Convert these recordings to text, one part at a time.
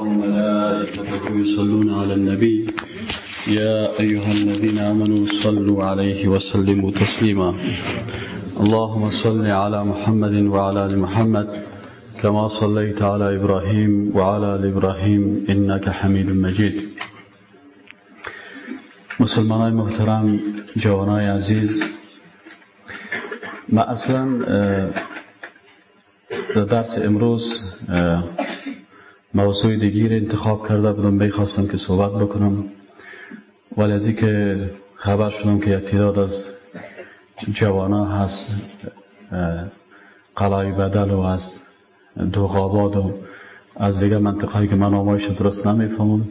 وملائكته يصلون على النبي. يا أيها الذين آمنوا صلوا عليه وسلموا تسليما. اللهم صل على محمد وعلى آل محمد كما صليت على إبراهيم وعلى آل إبراهيم إنك حميد مجيد. مسلمان محترم جوانای عزیز ما أصلا در درس امروز موضوع دیگی انتخاب کرده بودم می‌خواستم که صحبت بکنم. ولی از که خبر شدم که یک تعداد از جوانا هست قلای بدل و از دوغاباد و از دیگه منطقه که من آمایش درست نمی‌فهمم.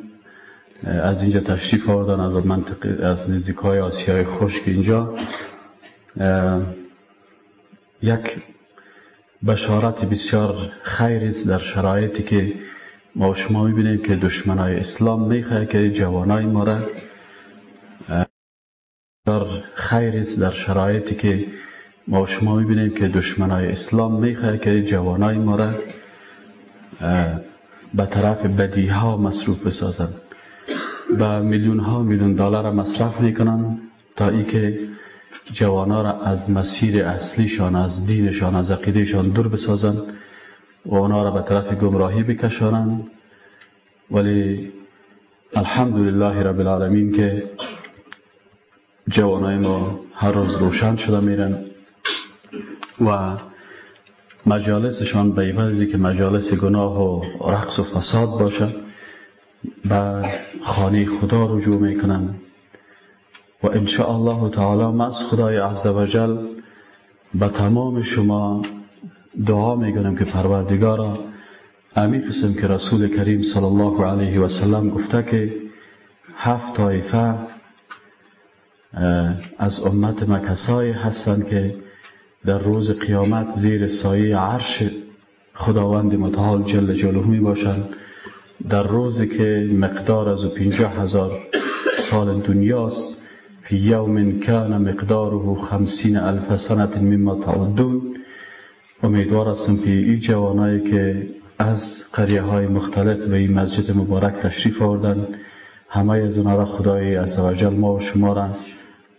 از اینجا تشریف آوردن از منطقه از نزدیک های آسیای خشک اینجا. یک بشارت بسیار خیر است در شرایطی که ما شما می‌بینیم که دشمنای اسلام می‌خواه که جوانای ما را خیر است در شرایطی که ما شما می‌بینیم که دشمنای اسلام می‌خواه که جوانای ما را به طرف بدی ها مصروف بسازند. به میلیون ها میلیون دلار مصرف می‌کنن تا ای که جوانا را از مسیر اصلیشان از دینشان از عقیدهشان دور بسازن و اونا را به طرف گمراهی بکشانن ولی الحمدلله رب العالمین که جوانای ما هر روز روشن شده میرن و مجالسشان به عوضی که مجالس گناه و رقص و فساد باشه به خانه خدا رجوع می‌کنن. و انشاء الله تعالی من از خدای عزوجل به تمام شما دعا می‌کنم که پروردگارا امی قسم که رسول کریم صلی الله علیه و سلم گفته که هفت طایفه از امت ما کسایی هستند که در روز قیامت زیر سایه عرش خداوند متعال جل جلاله می باشند در روزی که مقدار از پینجه هزار سال دنیاست فی یوم کان مقداره خمسین الف سنت مما تعدون. امیدوار هستم که این جوانایی که از قریه های مختلف به این مسجد مبارک تشریف آوردن همه از اونها را خدای عزوجل ما و شما را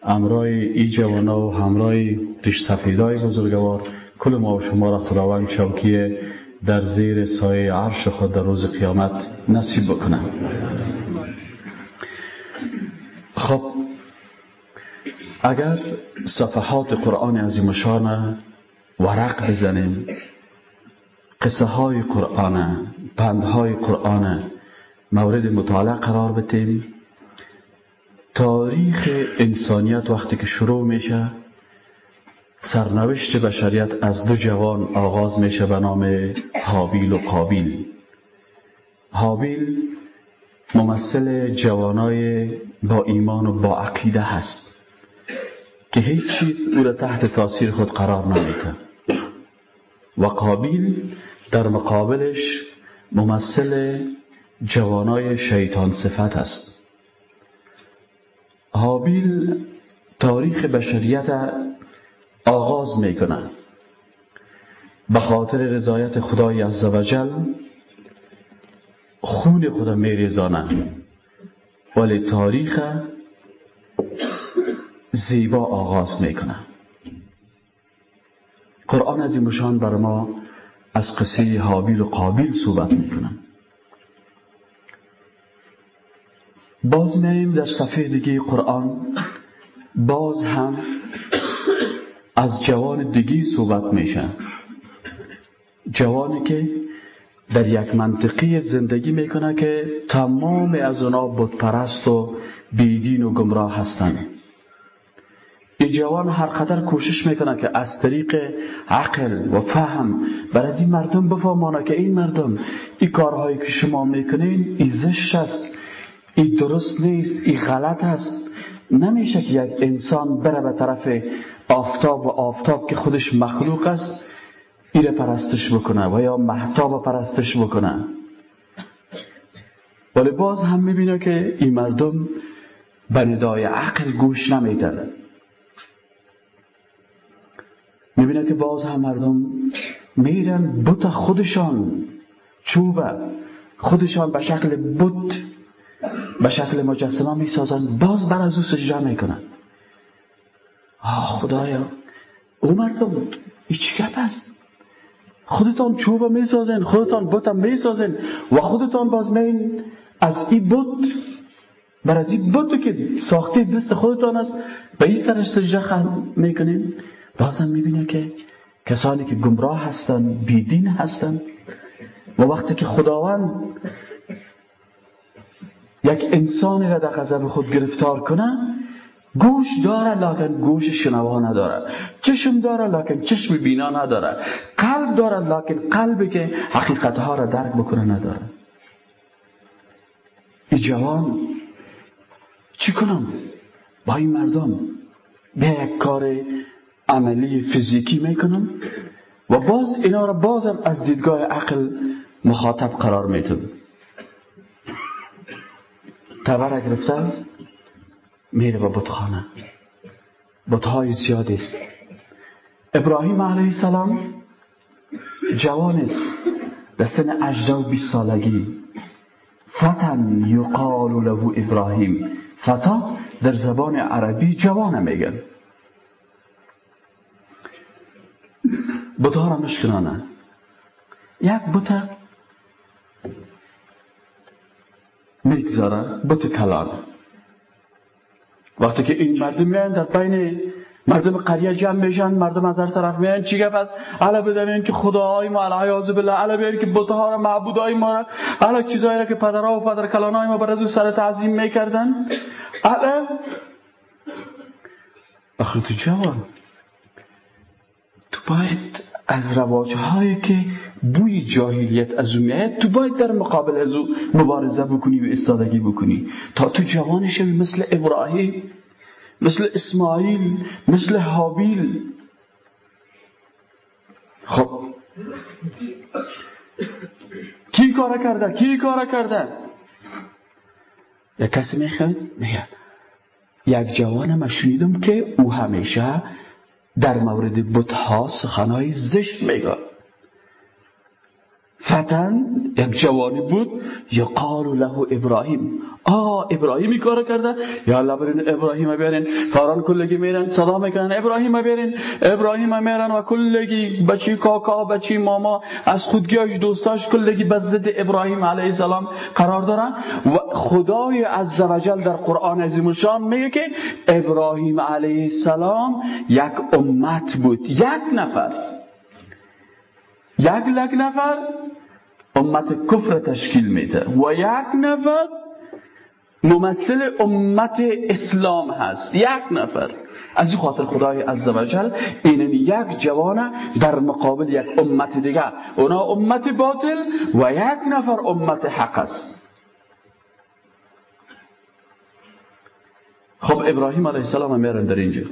امرای ای جوانا و همرای ریش سفیدای بزرگوار کل ما و شما را خداوند چوکی در زیر سایه عرش خود در روز قیامت نصیب بکنه خب اگر صفحات قرآن عظیم شان ورق بزنیم. قصه های قرآن پندهای قرآن مورد مطالعه قرار بتیم تاریخ انسانیت وقتی که شروع میشه سرنوشت بشریت از دو جوان آغاز میشه به نام حابیل و قابیل. حابیل ممثل جوانای با ایمان و با عقیده هست که هیچ چیز او را تحت تاثیر خود قرار نمیده و قابیل در مقابلش ممثل جوانای شیطان صفت است. حابیل تاریخ بشریت آغاز می‌کنه به خاطر رضایت خدای عزوجل خون خدا میریزانه ولی تاریخ زیبا آغاز می‌کنه قرآن از این بر ما از قصه حابیل و قابیل صحبت می‌کنه باز میاییم در صفحه دیگه قرآن. باز هم از جوان دیگی صحبت میشه. جوانی که در یک منطقی زندگی می‌کنه که تمام از اونا بودپرست و بیدین و گمراه هستند جوان هر قدر کوشش می‌کنه که از طریق عقل و فهم بر از این مردم بفهمانه که این مردم این کارهایی که شما می‌کنین این زشت است این درست نیست این غلط است. نمیشه که یک انسان بره به طرف آفتاب و آفتاب که خودش مخلوق است ایره پرستش بکنه و یا محتاب پرستش بکنه. ولی باز هم می‌بینه که این مردم به ندای عقل گوش نمیدن. می‌بینه که باز هم مردم میرن بوت خودشان. چوبه. خودشان به شکل بت به شکل مجسمه می‌سازن. باز بر از او سجده می‌کنن. آه خدایا. او مردم این چی گپ است. خودتان چوب می‌سازن خودتان بتم می‌سازن و خودتان باز مین از این بت بر از این بت که ساخته دست خودتان است به این سرش سجده می‌کنین. بازم می‌بینه که کسانی که گمراه هستن بیدین هستن و وقتی که خداوند یک انسانی را در غضب خود گرفتار کنه گوش داره لکن گوش شنوا نداره. چشم داره لکن چشم بینا نداره. قلب داره لکن قلبی که حقیقتها را درک بکنه نداره. ای جوان چی کنم؟ با این مردم؟ به یک کار عملی فیزیکی می‌کنم و باز اینا را بازم از دیدگاه عقل مخاطب قرار می‌تونم تبر گرفتن میره به بتخانه. بتهای زیاد است. ابراهیم علیه السلام جوان است. به سن اجده و بیست سالگی. فتن یقال له ابراهیم. فتا در زبان عربی جوان میگن. بتها را مشکنانه. یک بت می‌گذاره بت کلان. وقتی که این مردم میان در بین مردم قریه جمع میشن مردم از هر طرف میان چی گپ است الا بدونین که خداهای ما العیاذ بالله الا بیان که بتها را معبودای ما را الا چیزایی را که پدرها و پدر کلانای ما بر از سر تعظیم می‌کردن. الا آخه تو جوان تو باید از رواجهایی که بوی جاهلیت از او میاد تو باید در مقابل از او مبارزه بکنی و استادگی بکنی. تا تو جوان شوی مثل ابراهیم مثل اسماعیل مثل حابیل. خب. کی کار کرده؟ کی کار کرده؟ یک کسی می‌خواد؟ میگه. یک جوان ما شنیدم که او همیشه در مورد بتها سخنهای زشت میگه فتن یک جوانی بود یقال له ابراهیم. آه ابراهیمی کار کرده. یا الله برین ابراهیم بیارین. فاران کلگی میرن صدا می‌کنن. ابراهیم بیارین. ابراهیم میرن و کلگی بچی کاکا بچی ماما از خودگیاش دوستاش کلگی به ضد ابراهیم علیه السلام قرار دارن. و خدای عزوجل در قرآن عظیم شان میگه که ابراهیم علیه السلام یک امت بود. یک نفر. یک لک نفر. امت کفر تشکیل میده. و یک نفر ممثل امت اسلام هست. یک نفر. از این خاطر خدای عزوجل این یک جوان در مقابل یک امت دیگه. اونا امت باطل و یک نفر امت حق است. خب ابراهیم علیه السلام میرن در اینجا.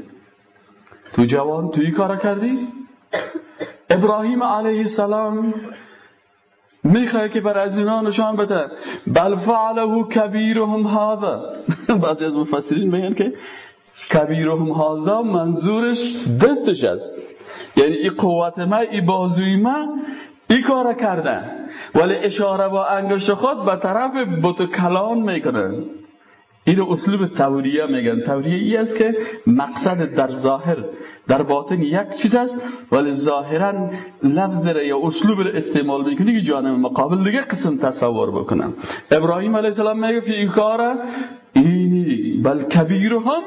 تو جوان تو این کار کردی؟ ابراهیم علیه السلام می‌خواه که بر از اینا نشان بده. بل فعله کبیرهم هذا. بعضی از مفسرین میگن که کبیرهم هذا منظورش دستش است. یعنی این قوت ما این بازوی ما این کار کردن. ولی اشاره با انگشت خود به طرف بت کلان می‌کنن. این اسلوب توریه میگن. توریه ای است که مقصد در ظاهر در باطن یک چیز است ولی ظاهرا لفظ یا اسلوب را استعمال می‌کنی که جانب مقابل دیگه قسم تصور بکنم. ابراهیم علیه السلام میگه این کار اینی بل کبیر هم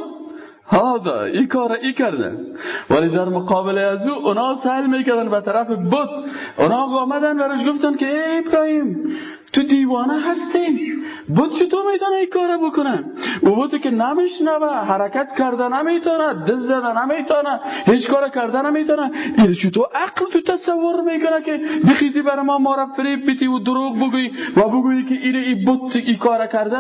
هادا این کار ای کردن ولی در مقابل از او اونا سهل می‌کردن به طرف بت اونا آمدن و گفتن که ای ابراهیم تو دیوانه هستی بود چطور می‌تونه این کار بکنه او بود که نمیشنوه حرکت کرده نمی‌تونه دل زده نمی‌تونه هیچ کار کرده نمی‌تونه. این چطور عقل تو تصور می‌کنه که بخیزی بر ما ما را فریب بیتی و دروغ بگوی و بگویی که این ای بود این کار کرده.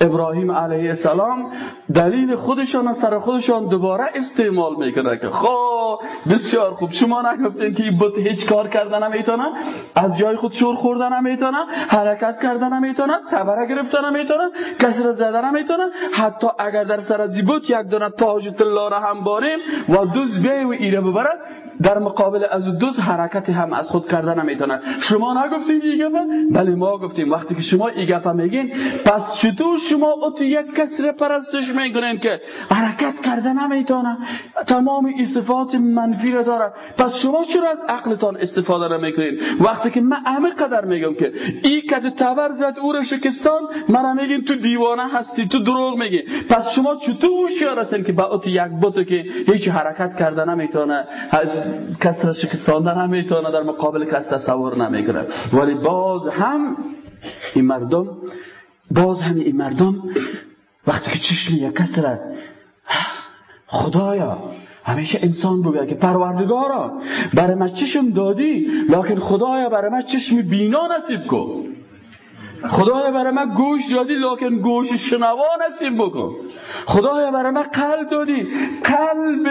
ابراهیم علیه السلام دلیل خودشان سر خودشان دوباره استعمال می‌کنه که خب بسیار خوب. شما نگفتین که این بود هیچ کار کرده نمی‌تونه؟ از جای خود شور خورده نمی‌تونه؟ حرکت کردن نمی‌تونن تبره گرفتن نمی‌تونن کسی را زدن نمی‌تونن حتی اگر در سر زیبوت یک دونه تاج طلا را هم باریم و دوز بیای و ایره ببره. در مقابل از دوز حرکتی هم از خود کردن نمی‌تونه شما نگفتیم این گفت؟ بله ما گفتیم. وقتی که شما گپ میگین پس چطور شما اتو یک کس پرستش می‌کنین که حرکت کردن نمی‌تونه؟ تمام صفات منفی را داره. پس شما چرا از عقلتان استفاده نمی‌کنین؟ وقتی که من همه قدر میگم که ای که تبر زد او را شکستان من میگیم تو دیوانه هستی تو دروغ میگی. پس شما چطور هوشیار هستین که با ات یک بوتو که هیچ حرکت کرده نمی‌تونه؟ کس را شکستانده نمی‌تونه در مقابل کس تصور نمی‌کنه. ولی باز هم این مردم باز هم این مردم وقتی که چشم یک کس را خدایا همیشه انسان بگه که پروردگارا برای من چشم دادی لکن خدایا برای من چشم بینا نصیب کن. خدایا برای من گوش دادی لکن گوش شنوا نصیب بکن. خدایا برای من قلب دادی. قلب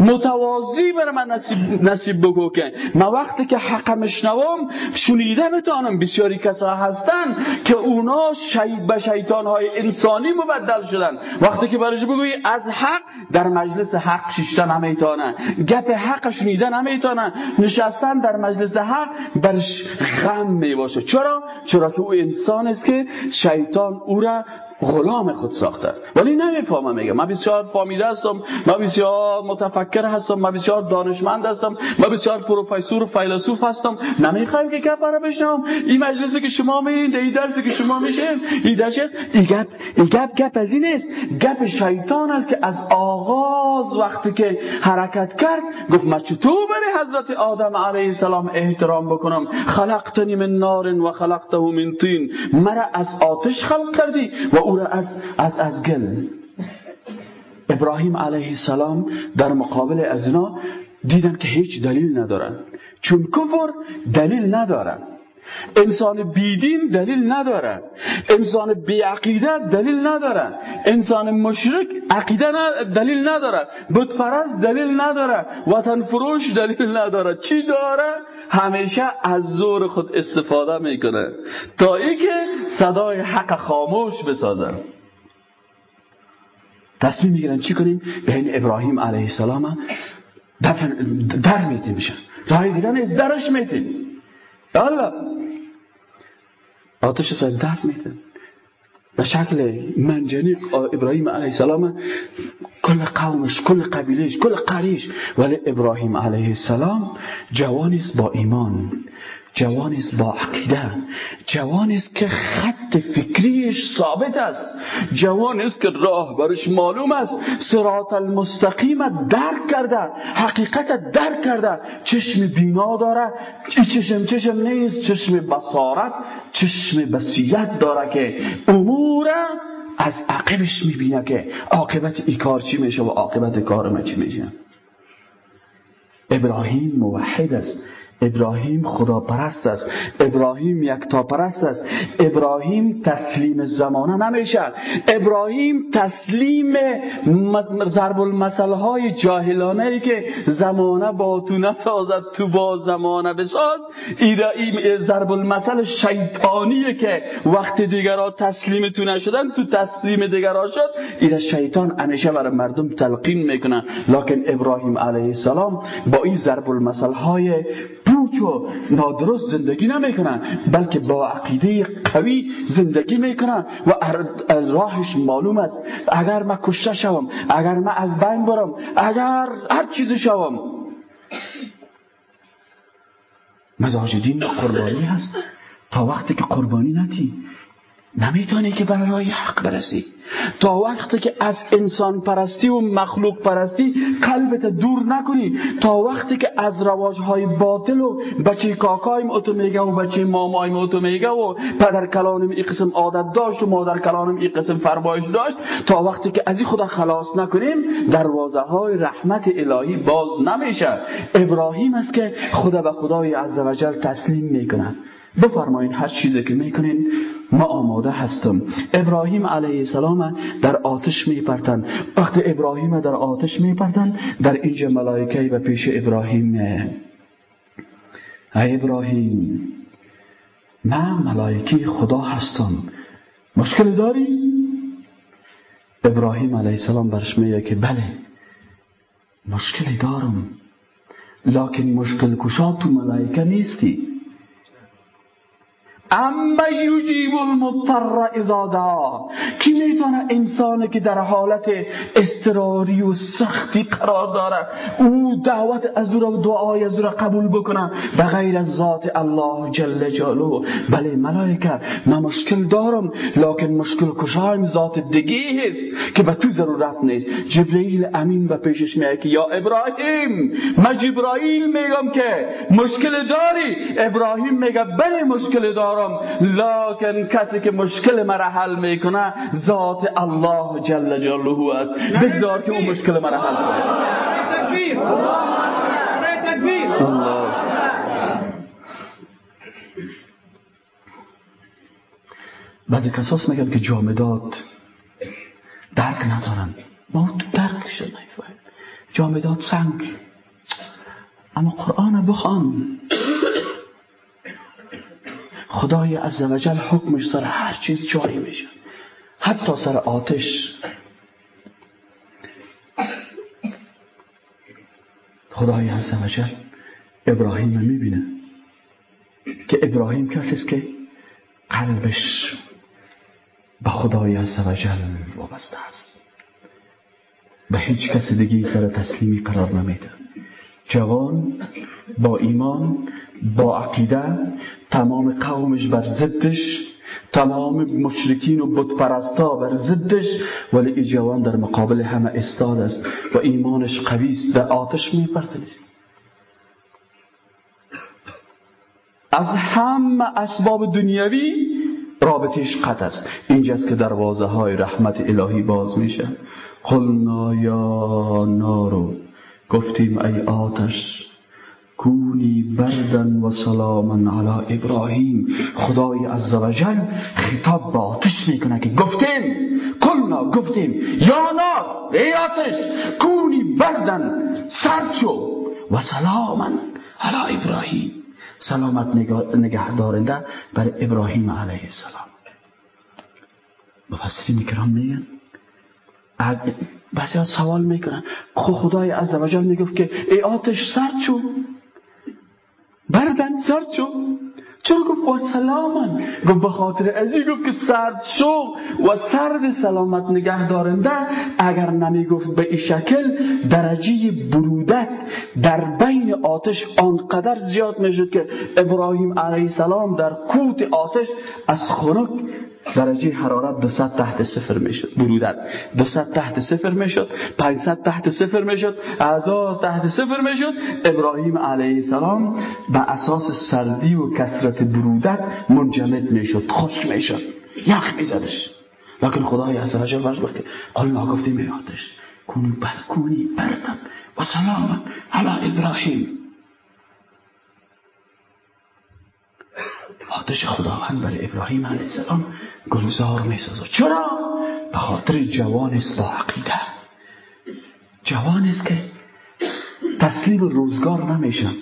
متوازی برای من نصیب, نصیب بگو که من وقتی که حق مشنوم شنیده بتانم بسیاری کسا هستن که اونا شی... به شیطان های انسانی مبدل شدن. وقتی که برش بگویی؟ از حق در مجلس حق شیشتن نمیتانه گپ حق شنیده نمیتانه نشستن در مجلس حق برش غم می‌باشه. چرا؟ چرا که او انسان است که شیطان او را غلام خود ساخته. ولی نمی‌فهمم میگم من بسیار فامیده هستم من بسیار متفکر هستم من بسیار دانشمند هستم من بسیار پروفسور و فیلسوف هستم. نمی‌خوایم که گپ را بشنم این مجلسی که شما میرین این درسی که شما میشین این درس است این گپ این گپ گپ از این است گپ شیطان است که از آغاز وقتی که حرکت کرد گفت من چطور بری حضرت آدم علیه السلام احترام بکنم؟ خلقتنی من نار و خلقته من طین. مرا از آتش خلق کردی و او از, از, از گل. ابراهیم علیه السلام در مقابل از اینا دیدن که هیچ دلیل ندارن. چون کفر دلیل ندارن. انسان بیدین دلیل نداره انسان بیعقیده دلیل نداره انسان مشرک عقیده دلیل نداره بتپرست دلیل نداره وطن فروش دلیل نداره چی داره؟ همیشه از زور خود استفاده می‌کنه. تا ای که صدای حق خاموش بسازن تصمیم می‌گیرن چی کنیم؟ بین ابراهیم علیه السلام در میتیم میشن رای دیگه نیست درش میتیم. الله آتش سر درد میتن به شکل منجنیق ابراهیم علیه السلام کل قومش کل قبیلش کل قریش. ولی ابراهیم علیه السلام جوانی با ایمان. جوانی است با عقیده. جوانی است که خط فکریش ثابت است. جوانی است که راه برش معلوم است. صراط المستقیم درک کرده حقیقت درک کرده. چشم بینا داره. چشم چشم نیست چشم بصارت چشم بسیت داره که امور از عقبش می‌بینه که عاقبت ای کار چی میشه و عاقبت کار ما چی میشه. ابراهیم موحد است. ابراهیم خدا پرست است. ابراهیم یکتا پرست است. ابراهیم تسلیم زمانه نمیشه ابراهیم تسلیم ضرب المثل های جاهلانه ای که زمانه با تو نسازد تو با زمانه بساز. این ضرب المثل شیطانیه که وقت دیگرها تسلیم تو نشدن تو تسلیم دیگرها شد. این شیطان همیشه برای مردم تلقین می‌کنه. لکن ابراهیم علیه السلام با این ضرب المثل های پوچ و نادرست زندگی نمی‌کنن بلکه با عقیده قوی زندگی می‌کنن و راهش معلوم است. اگر من کشته شوم اگر من از بین برم اگر هر چیزی شوم. مزاج دین قربانی هست. تا وقتی که قربانی نتی نمی‌تونی که برای حق برسی. تا وقتی که از انسان پرستی و مخلوق پرستی قلبت دور نکنی. تا وقتی که از رواجهای باطل و بچه کاکایم اتو میگه و بچه مامایم اتو میگه و پدر کلانم ای قسم عادت داشت و مادر کلانم ای قسم فرمایش داشت تا وقتی که از خدا خلاص نکنیم دروازه های رحمت الهی باز نمیشه. ابراهیم است که خدا به خدای عزوجل تسلیم می‌کنه بفرمایین هر چیزی که می‌کنین. ما آماده هستم. ابراهیم علیه السلام در آتش میپرتن. وقت ابراهیم در آتش میپرتن در اینجا ملائکه به پیش ابراهیم. ای ابراهیم من ملائکه خدا هستم. مشکل داری؟ ابراهیم علیه السلام برش میگه که بله مشکلی دارم. لکن مشکل کشا تو ملائکه نیستی. اما یجیب المضطر اذا دعا. کی می‌تونه انسانی که در حالت استراری و سختی قرار داره او دعوت از او و دعای از او قبول بکنه؟ به غیر از ذات الله جل جلاله. بله ملائکه من مشکل دارم لکن مشکل کشایم ذات دیگه است که به تو ضرورت نیست. جبرئیل امین به پیشش میگه که یا ابراهیم من جبرائیل میگم که مشکل داری؟ ابراهیم میگه بله مشکل دارم. لکن کسی که مشکل مرا حل می‌کنه ذات الله جل جلاله است. بگذار که اون مشکل مرا حل کنه. بعضی کساس میگن که جامدات درک ندارن. ما تو درکش نمی‌فهمیم جامدات سنگ. اما قرآن بخوان. خدای عزوجل حکمش سر هر چیز جاری میشه. حتی سر آتش. خدای عزوجل ابراهیم می‌بینه. که ابراهیم کسی است که قلبش به خدای عزوجل وابسته است. به هیچ کس دیگه سر تسلیمی قرار نمیده. جوان با ایمان با عقیده تمام قومش بر ضدش تمام مشرکین و بتپرستا بر ضدش ولی این جوان در مقابل همه استاد است و ایمانش قوی است در آتش میپرتنه از همه اسباب دنیوی رابطش قط است. اینجاست که دروازه های رحمت الهی باز میشه. قلنا یا نارو. گفتیم ای آتش کونی بردن و سلاما علی ابراهیم. خدای عزوجل خطاب به آتش می‌کنه که گفتیم قلنا گفتیم یا نار ای آتش کونی بردن سرد شو و سلاما علی ابراهیم. سلامت نگه دارنده بر ابراهیم علیه السلام. مفسرین کرام میگن بعضی ها سوال می‌کنن. خو خدای عزوجل می‌گفت که ای آتش سرد شو. بردن سرد شو. چرا گفت و سلامن؟ گفت به خاطر ازی گفت که سرد شو و سرد سلامت نگه دارنده اگر نمی گفت به این شکل درجه برودت در بین آتش آنقدر زیاد می‌شد که ابراهیم علیه السلام در کوت آتش از خنک درجه حرارت 200 تحت صفر می‌شد. برودت 200 تحت صفر می‌شد. 500 تحت صفر می‌شد. 1000 تحت صفر می‌شد. ابراهیم علیه السلام به اساس سردی و کسرت برودت منجمد می‌شد. خشک می‌شد. یخ میزدش. لکن خدای عز وجل ورز که قلنا گفتیم میادش کنی برکونی بردم و سلام علی ابراهیم. آتش خداوند بر ابراهیم علیه السلام گلزار می چرا؟ به خاطر جوان است با عقیده. جوان است که تسلیم روزگار نمیشن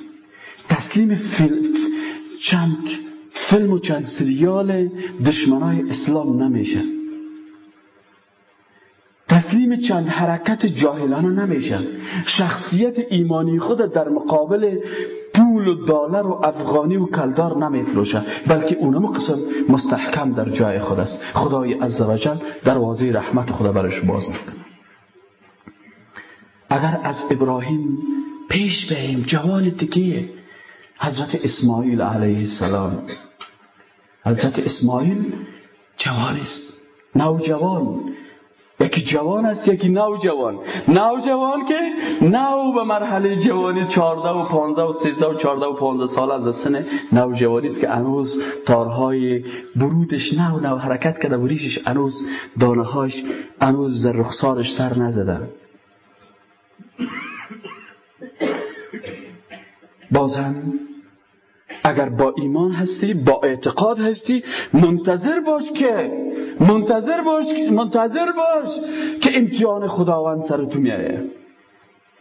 تسلیم فیلم چند فیلم و چند سریال دشمنای اسلام نمیشن تسلیم چند حرکت جاهلانه نمیشن شخصیت ایمانی خود در مقابل و دلار و افغانی و کلدار نمیفروشه بلکه اونم قسم مستحکم در جای خود است. خدای عزوجل دروازه رحمت خدا برش باز می‌کنه اگر از ابراهیم پیش بهیم جوان دیگه حضرت اسماعیل علیه السلام. حضرت اسماعیل جوان است. نوجوان. یکی جوان است یکی نوجوان نوجوان که نو به مرحله جوانی 14 و 15 و 13 و 14 و 15 سال از سن نوجوانی است که هنوز تارهای برودش نو نو حرکت کرده و ریشش هنوز دانه هاش هنوز رخسارش سر نزده. باز هم اگر با ایمان هستی با اعتقاد هستی منتظر باش که منتظر باش منتظر باش که امتحان خداوند سر تو میایه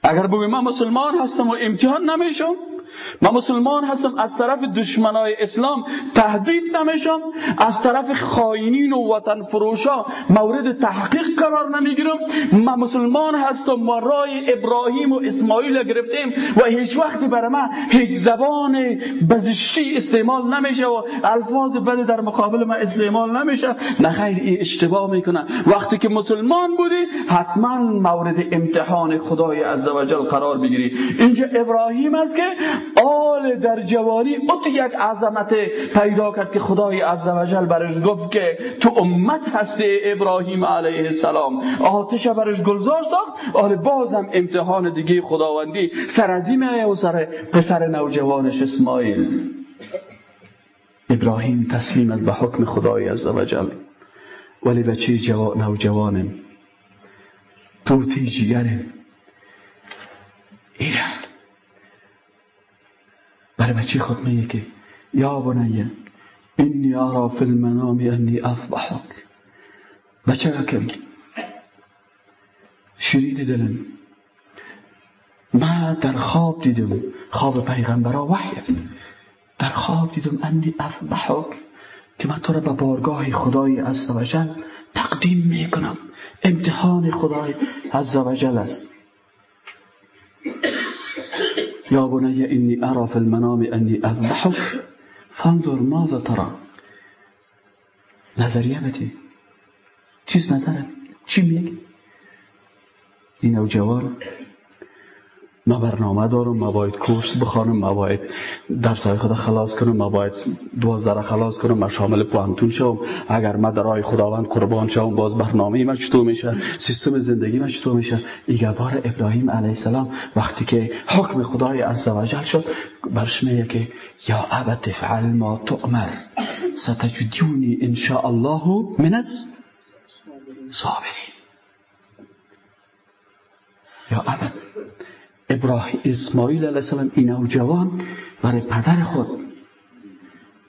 اگر بگوی من مسلمان هستم و امتحان نمیشم من مسلمان هستم از طرف دشمنای اسلام تهدید نمیشم از طرف خاینین و وطن فروشا مورد تحقیق قرار نمی‌گیرم. من مسلمان هستم ما رای ابراهیم و اسماعیل گرفتیم و هیچ وقت برای من هیچ زبان بزشی استعمال نمیشه و الفاظ بد در مقابل من استعمال نمیشه. نه خیر اشتباه می‌کنه وقتی که مسلمان بودی حتما مورد امتحان خدای عزوجل قرار بگیری. اینجا ابراهیم است که آل در جوانی ات یک عظمت پیدا کرد که خدای عزوجل برش گفت که تو امت هستی ابراهیم علیه السلام. آتش برش گلزار ساخت آل بازم امتحان دیگه خداوندی. سر از و سر پسر نوجوانش اسماعیل. ابراهیم تسلیم از به حکم خدای عزوجل ولی بچه جوان نوجوانه؟ توتی جگره ایره. برای بچه خود میگه که یا بنیه اینی آرا فی المنام انی اصبحک. بچه کم شیرین دلم؟ ما در خواب دیدم خواب پیغمبرا وحی است. در خواب دیدم انی اصبحک که من تو را به بارگاه خدای عزوجل تقدیم می‌کنم. امتحان خدای عزوجل است. يا بني إني أرى في المنام أني أذبحك فانظر ماذا ترى. نظریه بده چیز نظرم چی میگی؟ این جوار ما برنامه دارم ما باید کورس بخوانم ما باید درسای خدا خلاص کنم ما باید دوازده خلاص کنم ما شامل پوانتون شوم. اگر ما در راه خداوند قربان شوم باز برنامه ما چطور میشه؟ سیستم زندگی ما چطور میشه؟ ایگه بار ابراهیم علیه السلام وقتی که حکم خدای عزوجل شد برش میگه که یا ابت فعل ما تؤمر ستجدونی ان شاء الله من الصابرین یا ابت ابراهیم اسماعیل علیه السلام این نوجوان برای پدر خود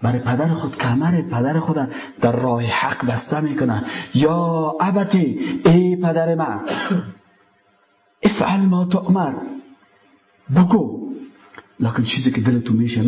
برای پدر خود کمر پدر خود در راه حق بسته می‌کنه. یا ابتی ای پدر من افعل ما تؤمر بگو لکن چیزی که دل تو میشه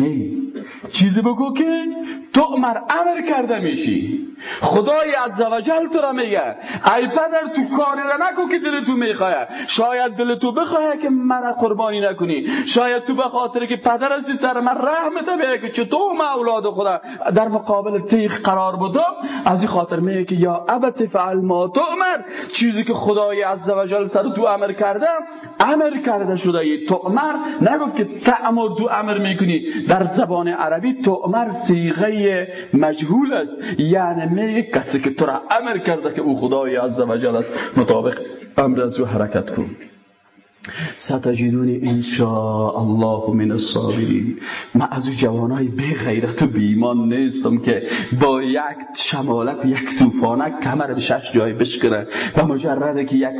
چیزی بگو که تو امر کرده میشی. خدای عزوجل تو را میگه ای پدر تو کاری را نکن که دل تو می‌خواه. شاید دل تو بخواه که من قربانی نکنی. شاید تو به خاطر که پدر هستی سر من رحمت بیه که چطور ما اولاد خدا. در مقابل تیخ قرار بودم از این خاطر میگه که یا ابت فعل ما تو امر چیزی که خدای عزوجل سر تو امر کرده امر کرده شده تو امر نگو که تعمر تو امر می‌کنی. در زبان عربی تو امر سیغه مجهول است. یعنی میگه کسی که تو را امر کرده که او خدای عزوجل است مطابق امر از او حرکت کن. ستجدونی انشاء الله من الصابرین. من از جوانای بی غیرت و بی ایمان نیستم که با یک شمالت یک توفانک کمر به شش جای بشکره و مجرده که یک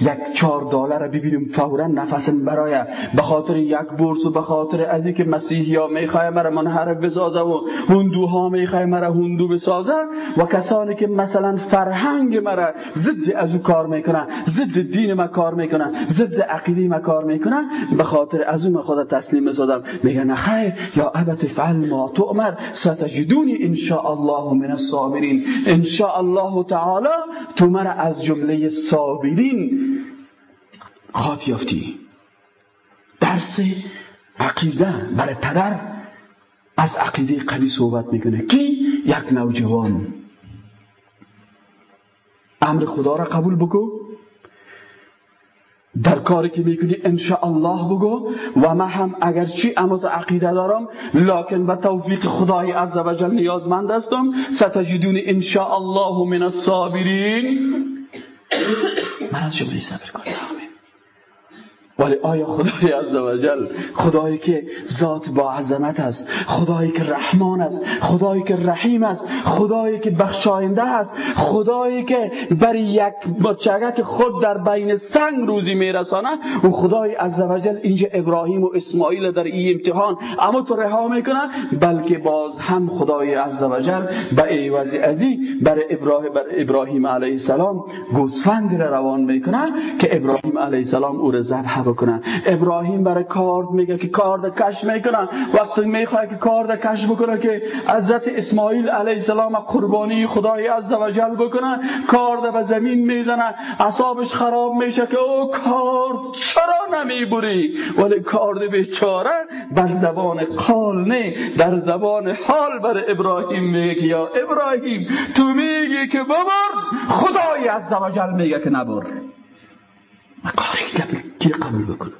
یک چهار دلار ببینیم فورا نفسم برای به خاطر یک بورس و به خاطر از اینکه مسیحی ها می‌خواه مرا منحرف بسازه و هندوها می‌خواه مرا هندو بسازه و کسانی که مثلا فرهنگ مرا ضد از او کار می‌کنن ضد دین ما کار می‌کنن ضد عقیده ما کار می‌کنن به خاطر از اون خدا تسلیم بسازم میگه نه خیر یا ابت فعل ما تؤمر ستجدونی ان شاء الله من الصابرین. ان شاء الله تعالی تو مرا از جمله صابرین. خواهد یافتی. درس عقیده برای پدر. از عقیده قوی صحبت می‌کنه. کی؟ یک نوجوان. امر خدا را قبول بکن. در کاری که می‌کنی الله بگو و من هم اگرچی اما تو عقیده دارم لکن به توفیق خدای عزوجل نیازمند هستم ستجدونی الله من الصابرین. من از جمله صبر کنم. ولی آیا خدای عزوجل خدایی که ذات با عظمت است خدایی که رحمان است خدایی که رحیم است خدایی که بخشاینده است خدایی که بر یک بچگک خود در بین سنگ روزی میرسانه و خدای عزوجل اینجا ابراهیم و اسماعیل در این امتحان اما تو رها می‌کنه بلکه باز هم خدای عزوجل به ایوازی ازی بر ابراهیم, بر ابراهیم علیه السلام گوسفند روان می‌کنه که ابراهیم علیه السلام او را بکنن. ابراهیم برای کارد میگه که کارد کش می‌کنن. وقتی می‌خواد که کارد کش بکنه که حضرت اسماعیل علیه السلام قربانی خدای عزوجل بکنن کارد به زمین می‌زنن اصابش خراب میشه که او کارد چرا نمی‌بری؟ ولی کارد بیچاره بر زبان قال نه در زبان حال بر ابراهیم میگه یا ابراهیم تو میگی که ببر. خدای عزوجل میگه که نبر. من کاری که قبول بکنم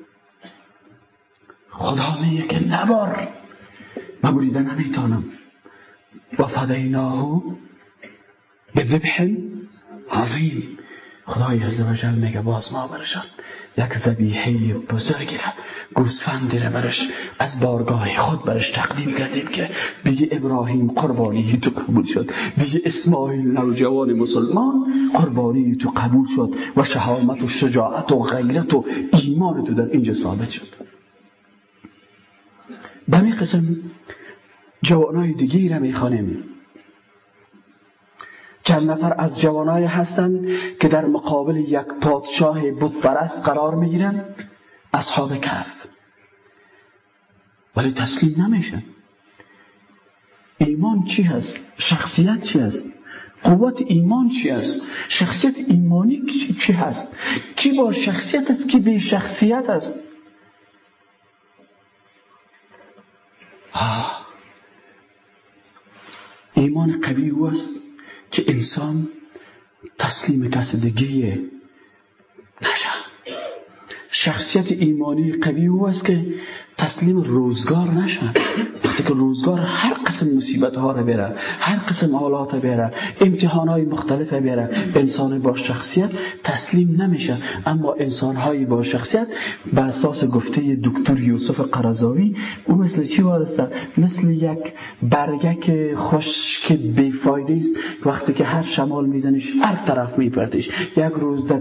خدا میگه که نبار من بریده نمیتانم و فدیناه به ذبح عظیم خدای عزوجل میگه باز ما برشان یک زبیحه بزرگی را گوسفندی را برش از بارگاه خود برش تقدیم کردیم که بگی ابراهیم قربانی تو قبول شد بگی اسماعیل نوجوان مسلمان قربانی تو قبول شد و شهامت و شجاعت و غیرت و ایمان تو در اینجا ثابت شد. به قسم جوانای دیگی را می‌خوانیم. چند نفر از جوانای هستند که در مقابل یک پادشاه بتپرست قرار می‌گیرن اصحاب کف ولی تسلیم نمیشن ایمان چی هست؟ شخصیت چی هست؟ قوت ایمان چی است شخصیت ایمانی چی هست؟ کی با شخصیت است کی به شخصیت است. ایمان قوی است. که انسان تسلیم کسدگی نشه. شخصیت ایمانی قوی او است که تسلیم روزگار نشن. وقتی که روزگار هر قسم مصیبت ها رو بیره هر قسم حالات بیره امتحان های مختلف بیره انسان با شخصیت تسلیم نمیشه. اما انسان های با شخصیت به اساس گفته دکتر یوسف قرضاوی او مثل چی وارسته مثل یک برگک خشک بیفایده است. وقتی که هر شمال میزنیش هر طرف میپرتش یک روز در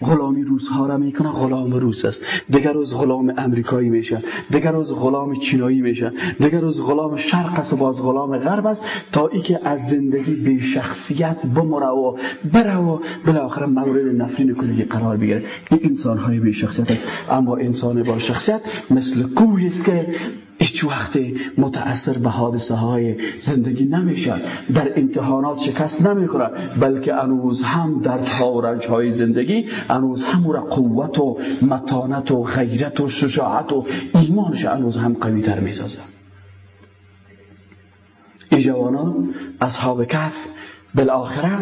غلامی روزها را می‌کنه غلام روس است. دیگر روز غلام امریکایی میشه. دیگر روز غلام چینایی میشه. دیگر روز غلام شرق است و باز غلام غرب است تا ای که از زندگی به شخصیت بمره و بره و بالاخره مورد نفرین کنگی قرار بگیره. این انسان های به شخصیت است. اما انسان با شخصیت مثل کوهی است که هیچ وقت متأثر به حادثه های زندگی نمیشه در امتحانات شکست نمی‌خوره بلکه انوز هم در تارج های زندگی انوز هم را قوت و متانت و غیرت و شجاعت و ایمانش انوز هم قوی تر می‌سازه این جوانان اصحاب کف بالاخره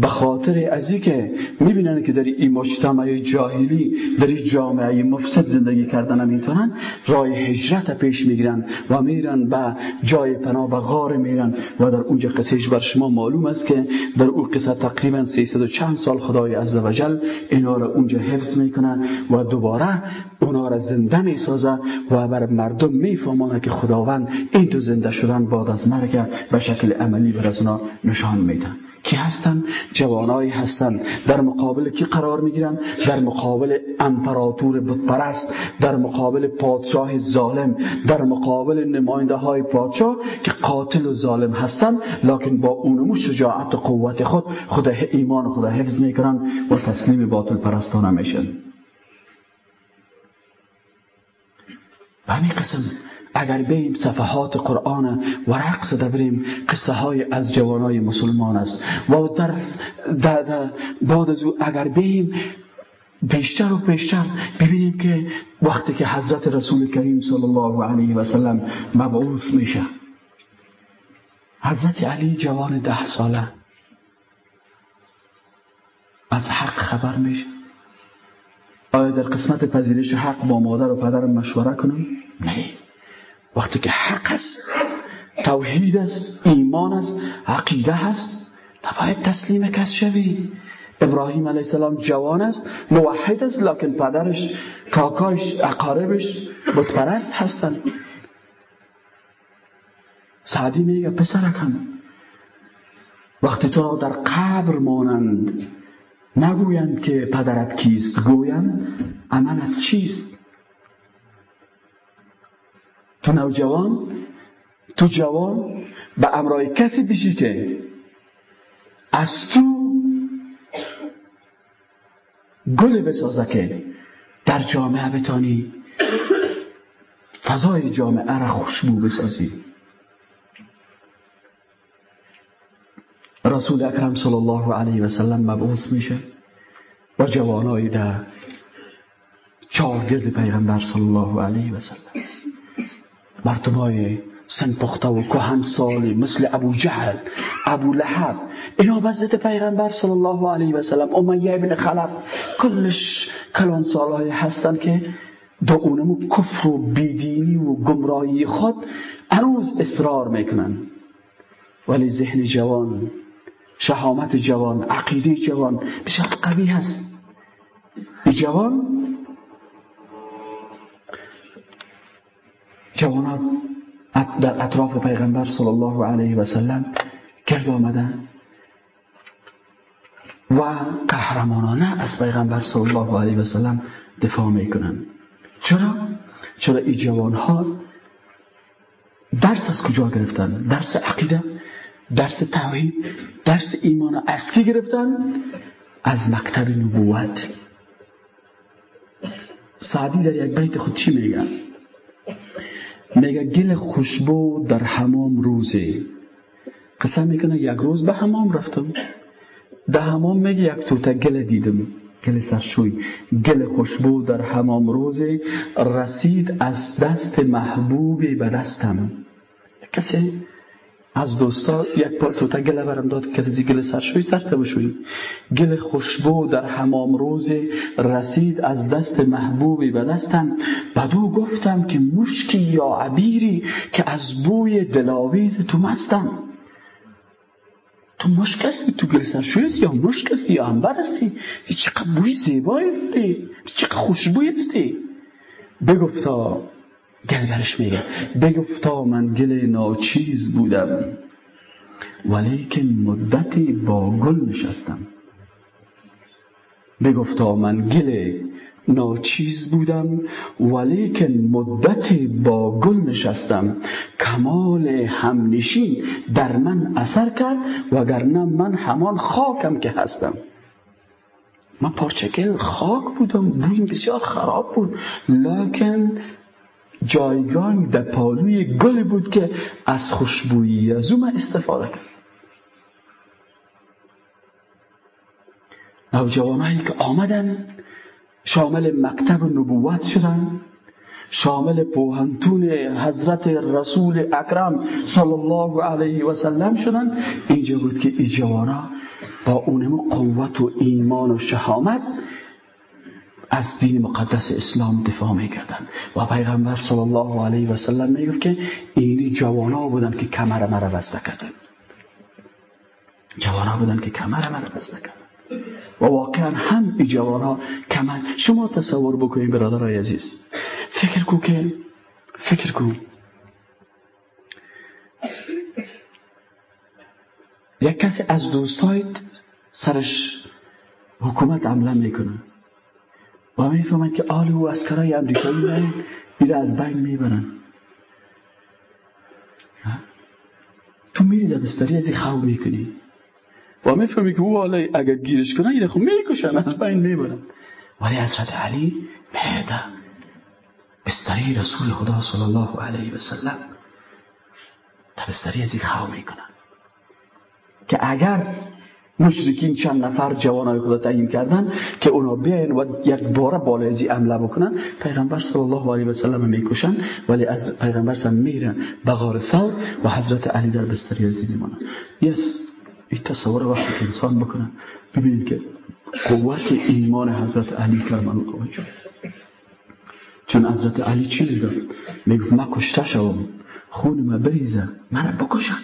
به خاطر از که می‌بینن که در این مجتمع جاهلی در این جامعه مفسد زندگی کردن نمی‌تونن راه هجرت پیش می‌گیرن و میرن به جای پناه به غار میرن و در اونجا قصهش بر شما معلوم است که در اون قصه تقریبا 300 و چند سال خدای عزوجل اینا را اونجا حفظ می‌کنن و دوباره اونا را زنده می‌سازه و بر مردم میفهمانه که خداوند این تو زنده شدن بعد از مرگ به شکل عملی بر از اونا نشان میده کی هستن؟ جوانایی هستن. در مقابل کی قرار می‌گیرن؟ در مقابل امپراتور بتپرست در مقابل پادشاه ظالم در مقابل نماینده های پادشاه که قاتل و ظالم هستن لکن با اونمو شجاعت و قوت خود خدا ایمان خدا حفظ می‌کنن و تسلیم باطل پرستانه میشن. به همین قسم اگر بیم صفحات قرآن و رقص بریم قصه های از جوانای مسلمان است. و در, در, بعد از او اگر بیم بیشتر و بیشتر ببینیم که وقتی که حضرت رسول کریم صلی الله علیه و سلم مبعوث میشه. حضرت علی جوان ده ساله. از حق خبر میشه. آیا در قسمت پذیرش حق با مادر و پدر مشوره کنم؟ نه. وقتی که حق است توحید است ایمان است عقیده هست نباید تسلیم کس شوی. ابراهیم علیه السلام جوان است موحد است لکن پدرش کاکاش اقاربش بتپرست هستند. سعدی میگه پسرکم وقتی تو را در قبر مانند نگویند که پدرت کیست. گویند عملت چیست؟ تو نوجوان تو جوان به امرای کسی بشی که از تو گل بسازه که در جامعه بتانی فضای جامعه را خوشبو بسازی. رسول اکرم صلی الله علیه و سلم مبعوث میشه با جوانای در چارگرد پیغمبر صلی الله علیه و سلم. مردمای سن پخته و کهن سالی مثل ابو جهل ابو لحب اینا به پیغمبر صلی الله علیه و سلم امیه ابن خلف کلش کلان سالهای هستن که دا اونمو کفر و بیدینی و گمراهی خود هنوز اصرار می‌کنن. ولی ذهن جوان شهامت جوان عقیده جوان بسیار قوی هست جوان جوانات در اطراف پیغمبر صلی الله علیه و سلم گرد آمدن و قهرمانانه از پیغمبر صلی الله علیه و سلم دفاع می‌کنن چرا؟ چرا این جوان ها درس از کجا گرفتن؟ درس عقیده درس توحید درس ایمان از کی گرفتن؟ از مکتب نبوت. سعدی در یک بیت خود چی میگه؟ میگه گل خوشبو در حمام روزه. قسم می‌کنه یک روز به حمام رفتم. در حمام میگه یک توته گل دیدم. گل سرشوی. گل خوشبو در حمام روزه رسید از دست محبوبی به دستم. کسی از دوستا یک پا توتا گله برم داد که از گل سرشوی سرته بشوی. گل خوشبو در حمام روز رسید از دست محبوبی به دستم. بدو گفتم که مشکی یا عبیری که از بوی دلاویز تو مستم. تو مشک هستی؟ تو گل سرشوی هستی یا مشک هستی یا انبر هستی؟ چقدر بوی زیبایی داری؟ چقدر خوشبوی هستی؟ بگفتا گل برش میگه بگفتا من گل ناچیز بودم. ولیکن مدتی با گل نشستم. بگفتا من گل ناچیز بودم. ولیکن مدتی با گل نشستم. کمال همنشین در من اثر کرد وگرنه من همان خاکم که هستم. من پارچه گل خاک بودم. بویم بسیار خراب بود. لکن جایگاه در پالوی گل بود که از خوشبویی از او من استفاده کرد نوجوانهایی که آمدن شامل مکتب نبوت شدن شامل پوهنتون حضرت رسول اکرم صلی الله علیه و سلم شدن اینجا بود که ای جوانا با اونم قوت و ایمان و شهامت از دین مقدس اسلام دفاع می‌کردن. و پیغمبر صلی الله علیه و سلم می‌گفت که اینی جوانا بودن که کمر مرا بسته کردن. جوانا بودن که کمر مرا بسته کردن. و واقعا هم ای جوانا کمر. شما تصور بکنید برادرای عزیز فکر کو که فکر کو. یک کسی از دوستایت سرش حکومت عمله می‌کنه. و می‌فهمن که آل او اسکرای امریکایی نه میره از بین می‌برن. تو میری در بستری از خواب می‌کنی. و می‌فهمی که او حالا اگر گیرش کنن اینه خب می‌کشن از بین می‌برن. ولی حضرت علی میده بستری رسول خدا صلی الله علیه و سلم. در بستری از خواب می‌کنن. که اگر مشرکین چند نفر جوانای خدا تعیین کردن که اونا بیاین و یک باره بالای ازی عمله بکنن پیغمبر صلی الله علیه و سلم می‌کشن ولی از پیغمبر سن میرن به غار و حضرت علی در بستری ازی میمانن یس این تصور وقتی که انسان بکنن ببینید که قوت ایمان حضرت علی کرم الله چون حضرت علی چی می‌گفت می‌گفت ما کشته شوم خون ما بریزه من بکشن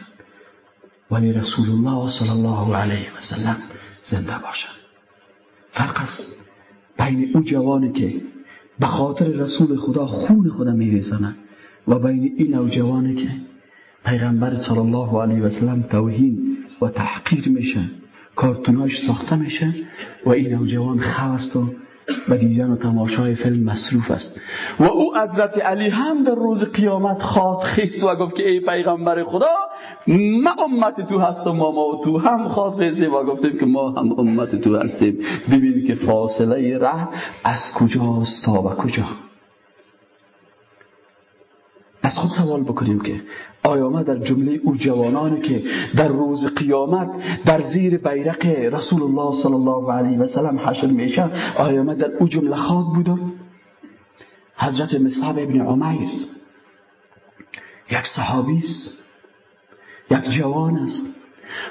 ولی رسول الله صلی الله علیه و سلم زنده باشد. فرق است بین اون جوانی که به خاطر رسول خدا خون خدا میریزند و بین این نوجوانی که پیغمبر صلی الله علیه و سلم توهین و تحقیر میشه کارتوناش ساخته میشه و این نوجوان خوست و و دیدن و تماشای فیلم مصروف است. و او حضرت علی هم در روز قیامت خواد خیست و گفت که ای پیغمبر خدا ما امت تو هستم ما ما و تو هم خواد خیستیم و گفتیم که ما هم امت تو هستیم. ببینید که فاصله ره از کجاست تا و کجا. از خود سوال بکنیم که آیا ما در جمله او جوانانی که در روز قیامت در زیر بیرق رسول الله صلی الله علیه و سلم حشر میشن آیا ما در او جمله خواد بودم حضرت مصعب ابن عمیر یک صحابی است یک جوان است.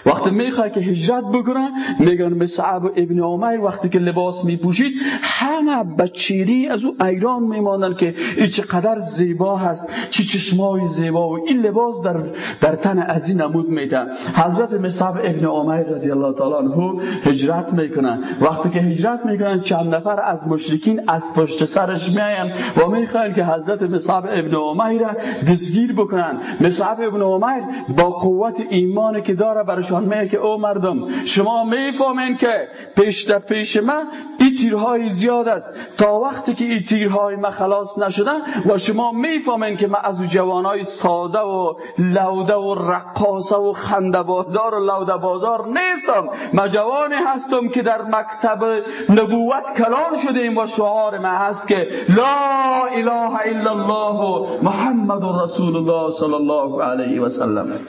وقتی می‌خوای که هجرت بکنن میگن مصعب ابن عمر وقتی که لباس میپوشید همه بچیری از او ایران میمانن که این چقدر زیبا هست چی چشمای زیبا و این لباس در, در تن از این نمود میتن حضرت مصعب ابن عمر رضی الله تعالی عنه هجرت می‌کنن وقتی که هجرت می‌کنن چند نفر از مشرکین از پشت سرش میاین و می‌خوان که حضرت مصعب ابن عمر را دستگیر بکنن. مصعب ابن عمر با قوت ایمان که داره برشان میگه که او مردم شما می‌فهمین که پیش پیش من این تیرهای زیاد است. تا وقتی که این تیرهای من خلاص نشدن و شما می‌فهمین که من از جوانای ساده و لوده و رقاصه و خنده بازار و لوده بازار نیستم. من جوانی هستم که در مکتب نبوت کلان شدیم و شعار من هست که لا اله الا الله محمد رسول الله صلی الله علیه و سلم.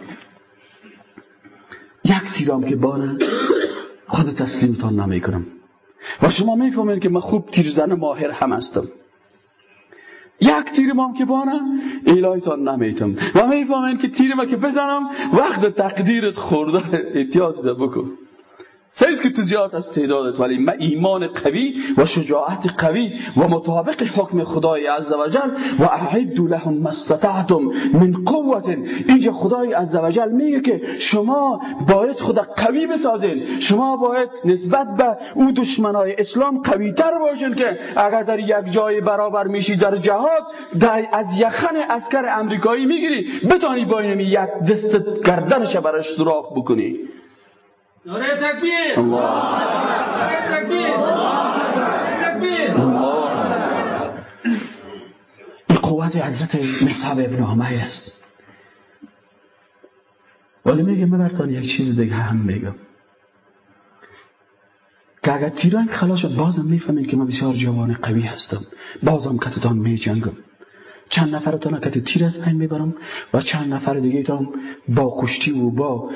یک تیرام که بانه خود تسلیمتان نمی کنم و شما می‌فهمید که من خوب تیرزن ماهر هم هستم. یک تیر مام که بانم ایلایتان نمیتم. و می‌فهمید که تیر ما که بزنم وقت تقدیرت خورده احتیاط بکن. سیز که تو زیاد از تعدادت ولی ما ایمان قوی و شجاعت قوی و مطابق حکم خدای عزوجل و اعد لهم مستطعتم من قوت اینجا خدای عزوجل میگه که شما باید خدا قوی بسازین. شما باید نسبت به او دشمنای اسلام قوی تر باشین که اگر در یک جای برابر میشی در جهاد در از یخن اسکر امریکایی می‌گیری. بتانی با این یک دست گردنش برش سراخ بکنی. نعره تکبیر. الله این قوت حضرت مصعب ابن عمیر است. ولی میگه من برتان یک چیز دیگه هم میگم. که اگر تیران خلاص شد بازم می‌فهمین که من بسیار جوان قوی هستم. بازم کتتان می جنگم چند نفرتان کت تیر از این می‌برم و چند نفر دیگه تان با کشتی و با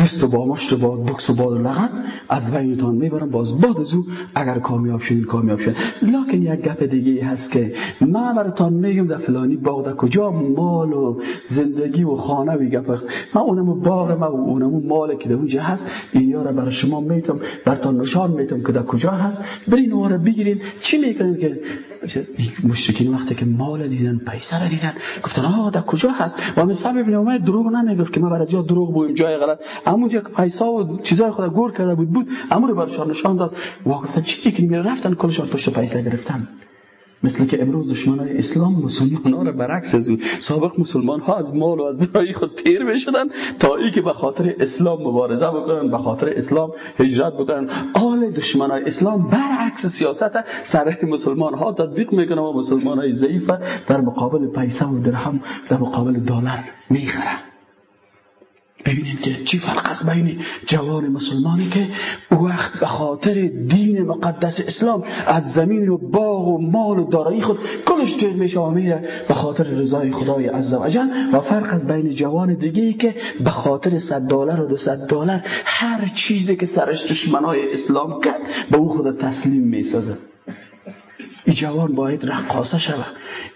دست و با مشت و با بکس و با لغت از بینتان می‌برم. باز بعد از اگر کامیاب شدین کامیاب شدین لکن یک گپ دیگه هست که من براتان میگم در فلانی باغ در کجا مال و زندگی و خانه و گپ. من اونمو باغ ما و اونمو مال که در اونجا هست اینیا را برای شما میتم براتان نشان میتم که در کجا هست. برین اون را بگیرین. چی می‌کنین که؟ مشرکین وقتی که مال دیدن پیسه را دیدن گفتن آه در کجا هست؟ و مثلا ابن عمر دروغ نمی‌گفت که ما برای جا دروغ بویم جای غلط. اما یک پیسا و چیزای خود گور کرده بود بود. اما رو برشان نشان داد. و گفتن چی که رفتن کلشان پشت پیسه گرفتن. مثل که امروز دشمن های اسلام مسلمان ها را برعکس از سابق مسلمان ها از مال و از دایی خود تیر بشدن تا ای که به خاطر اسلام مبارزه بکنن به خاطر اسلام هجرت بکنن. آل دشمن های اسلام برعکس سیاست سر مسلمان ها تطبیق می‌کنن و مسلمان های ضعیف در مقابل پیسه و درهم در مقابل دلار می‌خرن. ببینید که چی فرق است بین جوان مسلمانی که وقت به خاطر دین مقدس اسلام از زمین و باغ و مال و دارایی خود کلش تیر میشه و میره به خاطر رضای خدای عزوجل و فرق از بین جوان دیگه ای که به خاطر صد دلار و دو صد دلار هر چیزی که سرش دشمنای اسلام کرد به او خود تسلیم می‌سازه. این جوان باید رقاصه شوه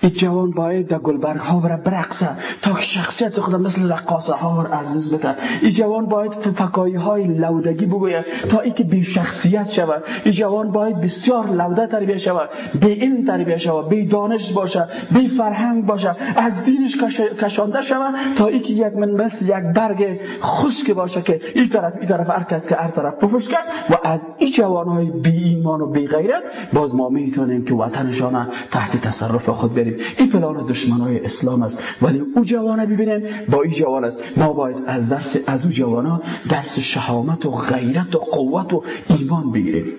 این جوان باید در گلبرگ ها بره برقصه تا که شخصیت خود مثل رقاصه ها را عزیز بده. این جوان باید فکایی های لودگی بگوید تا اینکه بی شخصیت شوه این جوان باید بسیار لوده تربیه شوه بی این تربیه شوه بی دانش باشه. بی فرهنگ باشه. از دینش کشانده شوه تا اینکه یک من مثل یک برگ خشک باشه که این طرف این طرف هر کس که هر طرف پفش و از این جوان های بی ایمان و بی غیرت باز ما می‌تونیم که وطنشان تحت تصرف خود بریم. این پلان دشمنای اسلام است. ولی او جوانه ببینن با این جوان است. ما باید از درس از او جوانا درس شهامت و غیرت و قوت و ایمان بگیریم.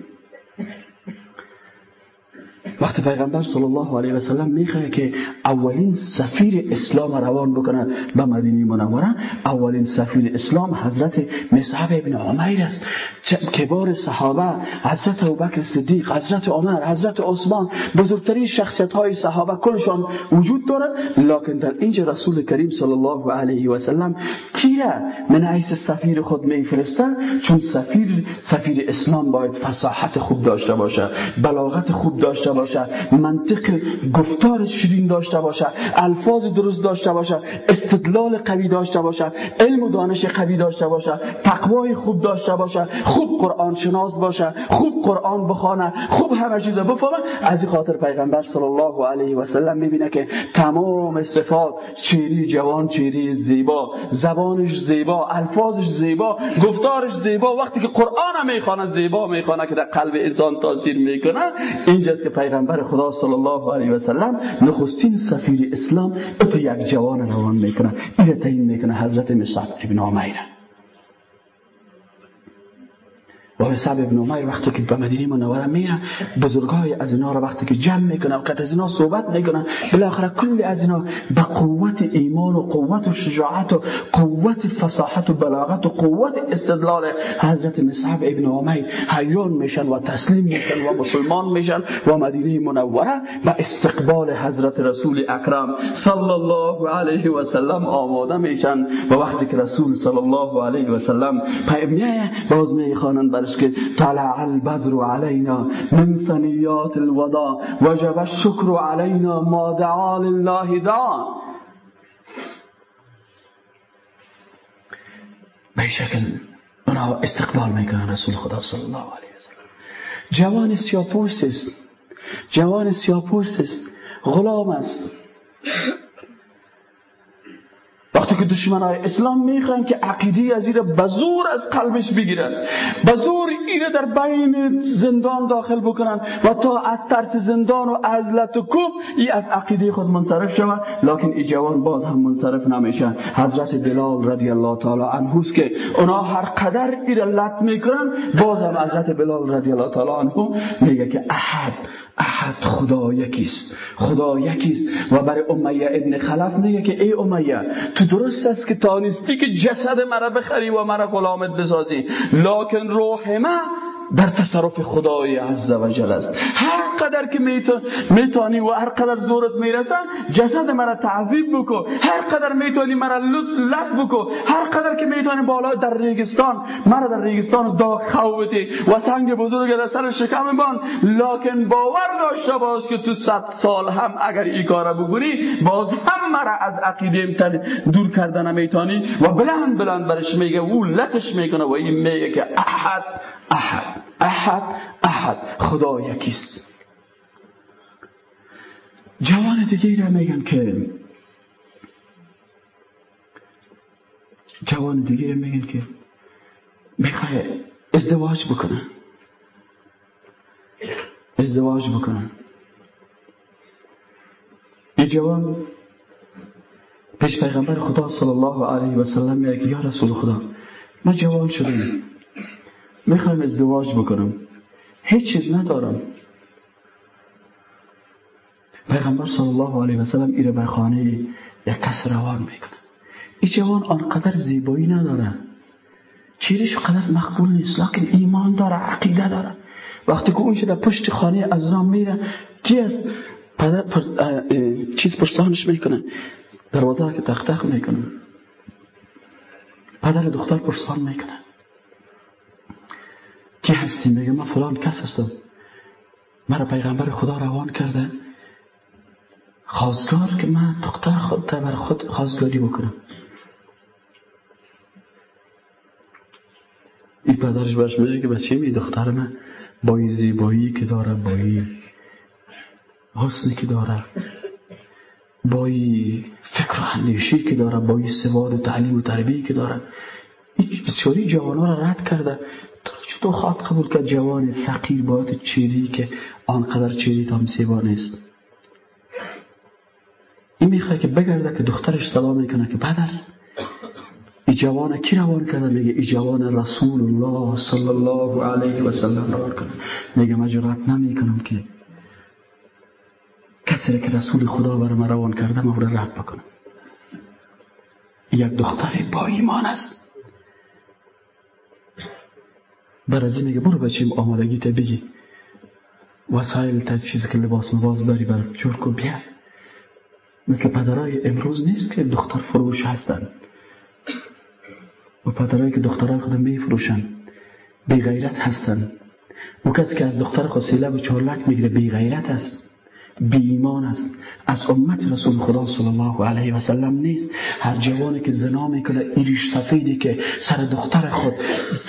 پیغمبر صلی الله علیه و سلم می‌خواه که اولین سفیر اسلام روان بکنه به مدینه منوره اولین سفیر اسلام حضرت مصعب ابن عمیر است. کبار صحابه حضرت ابوبکر صدیق حضرت عمر حضرت عثمان بزرگترین شخصیت های صحابه کلشان وجود دارد لکن در اینجا رسول کریم صلی الله علیه و سلم کیره من عیس سفیر خود میفرسته؟ چون سفیر سفیر اسلام باید فصاحت خوب داشته باشه بلاغت خوب داشته باشه. منطق گفتار شیرین داشته باشه الفاظ درست داشته باشه استدلال قوی داشته باشه علم و دانش قوی داشته باشه تقوای خوب داشته باشه خوب قرآن شناس باشه خوب قرآن بخونه خوب همه چیز بفهمه از این خاطر پیغمبر صلی الله علیه و سلم می‌بینه که تمام صفات چیری جوان چیری زیبا زبانش زیبا الفاظش زیبا گفتارش زیبا وقتی که قرآن می‌خوانه زیبا می‌خوانه که در قلب انسان تاثیر می‌کنه اینجاست که پیغمبر خدا صلی الله علیه و سلم نخستین سفیر اسلام اتو یک جوان روان می‌کنه این تعیین می‌کنه حضرت مصعب ابن عمیره و حساب ابن عمر وقتی که به مدینه منوره میره بزرگای از اینا رو وقتی که جمع می‌کنه و از اینا صحبت می‌کنه بالاخره کل از اینا به قوت ایمان و قوت و شجاعت و قوت فصاحت و بلاغت و قوت استدلال حضرت مصعب ابن عمر حیران میشن و تسلیم میشن و مسلمان میشن و مدینه منوره به استقبال حضرت رسول اکرم صلی الله علیه و سلم آماده میشن. و وقتی که رسول صلی الله علیه و سلم باز می‌خوانند برش که طلع البدر علينا من ثنیات الوداع وجب الشکر علينا ما دعا لله دعا به شکل اونا استقبال می‌کنن رسول خدا صلی الله علیه وسلم. جوان سیاپوس است. جوان سیاپوس است. غلام است. وقتی که دشمنای اسلام می‌خوان که عقیده از ایره بزور از قلبش بگیرن بزور ایره در بین زندان داخل بکنن و تا از ترس زندان و ازلت و کوب ای از عقیده خود منصرف شود لکن ای جوان باز هم منصرف نمیشه حضرت بلال رضی الله تعالی عنه که اونا هر قدر ایره لط می‌کنن باز هم حضرت بلال رضی الله تعالی عنه میگه که احد احد خدا یکیست. خدا یکیست. و برای امیه ابن خلف میگه که ای امیه تو درست است که تانستی که جسد مرا بخری و مرا غلامت بسازی. لکن روح من در تصرف خدای عز و جل است. هر قدر که میتانی و هر قدر زورت می‌رسن جسد مرا تعذیب بکو هر قدر میتانی مرا لط بکو هر قدر که میتانی بالا در ریگستان مرا در ریگستان داغ خوبتی و سنگ بزرگ در سر شکم بان. لکن باور داشته باش که تو صد سال هم اگر این کار بگونی باز هم مرا از عقیده دور کردن میتانی و بلند بلند برش میگه او لطش می‌کنه و این میگه که احد احد احد احد. خدا یکیست. جوان دیگه را میگن که جوان دیگه را میگن که می‌خواه ازدواج بکنه. ازدواج بکنه. این جوان پیش پیغمبر خدا صلی الله علیه و سلم میگه یا رسول خدا ما جوان شدیم. می‌خوایم ازدواج بکنم. هیچ چیز ندارم. پیغمبر صلی الله علیه و سلم ایره به خانه یک کس روان می‌کنه. این جوان آنقدر زیبایی نداره. چیرش قدر مقبول نیست لکن ایمان داره عقیده داره. وقتی که اون در پشت خانه از رام میره کی از پدر پر... چیز پرسانش می‌کنه؟ دروازه که تخت تخت می‌کنه. پدر دختر پرسان می‌کنه. کی هستی؟ میگه من فلان کس هستم. مرا پیغمبر خدا روان کرده. خواستگار که من دختر خود بر خود خواستگاری بکنم. این پدرش برش میگه که بچه می دختر من با این زیبایی که داره با این حسنی که داره با این فکر و اندیشی که داره با این سواد و تعلیم و تربیه که داره بسیاری جوانا را رد کرده. تو خواد قبول که جوان فقیر باید چیری که آنقدر چیری هم زیبا نیست. این می‌خواه که بگرده که دخترش سلام می‌کنه که پدر ای جوان کی روان کرده؟ میگه ای جوان رسول الله صلی الله علیه و سلم روان کرده. میگه من جرات نمی کنم که کسی که رسول خدا بر من روان کرده رو رد بکنم. یک دختر با ایمان است. بر از میگه برو بچیم آمادگی تا بگی وسایل تا چیزی که لباس مباز داری بر جور کن بیا مثل پدرای امروز نیست که دختر فروش هستن و پدرایی که دخترای خود می فروشن بی غیرت هستن و کسی که از دختر خود و چارلک می‌گیره بی غیرت است بی ایمان است. از امت رسول خدا صلی الله علیه و سلم نیست. هر جوانی که زنا می‌کنه ایریش سفیدی که سر دختر خود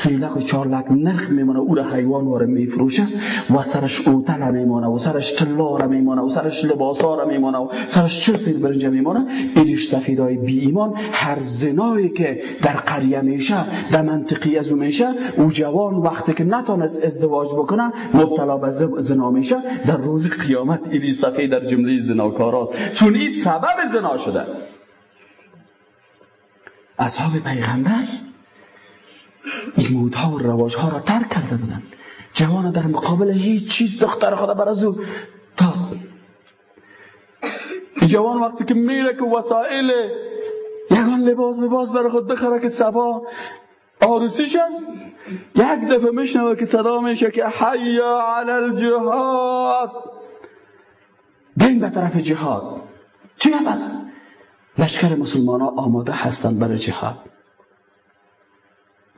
سیلق و چارلک نخ میمونه او را حیوان واره میفروشه و سرش اوتل میمونه و سرش طلا را میمونه و سرش لباسا را میمونه و سرش چل سیر برنجه میمونه ایریش سفیدای بی ایمان هر زنایی که در قریه میشه در منطقی از او میشه او جوان وقتی که نتونست ازدواج بکنه مبتلا به زنا میشه در روز قیامت ایریش صفحه در جمله زناکاراست. چون این سبب زنا شده. اصحاب پیغمبر این مودها و رواجها را ترک کرده بودن. جوان در مقابل هیچ چیز دختر خدا بر از او جوان وقتی که میره که وسائل یگان لباس لباس برای خود بخره که سبا آروسیش است. یک دفعه میشنوه که صدا میشه که حی علی الجهاد. بین به طرف جهاد. چی هم است لشکر مسلمان ها آماده هستند برای جهاد.